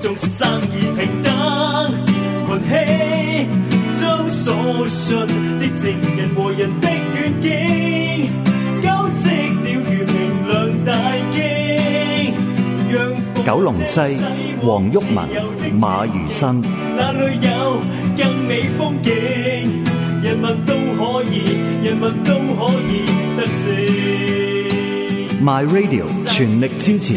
做生意平等盘希将所信的情人和人的远景交织了如明亮大惊让九龙西黄郁文马如生哪里有更美风景人物都可以人物都可以得胜 my radio 全力支持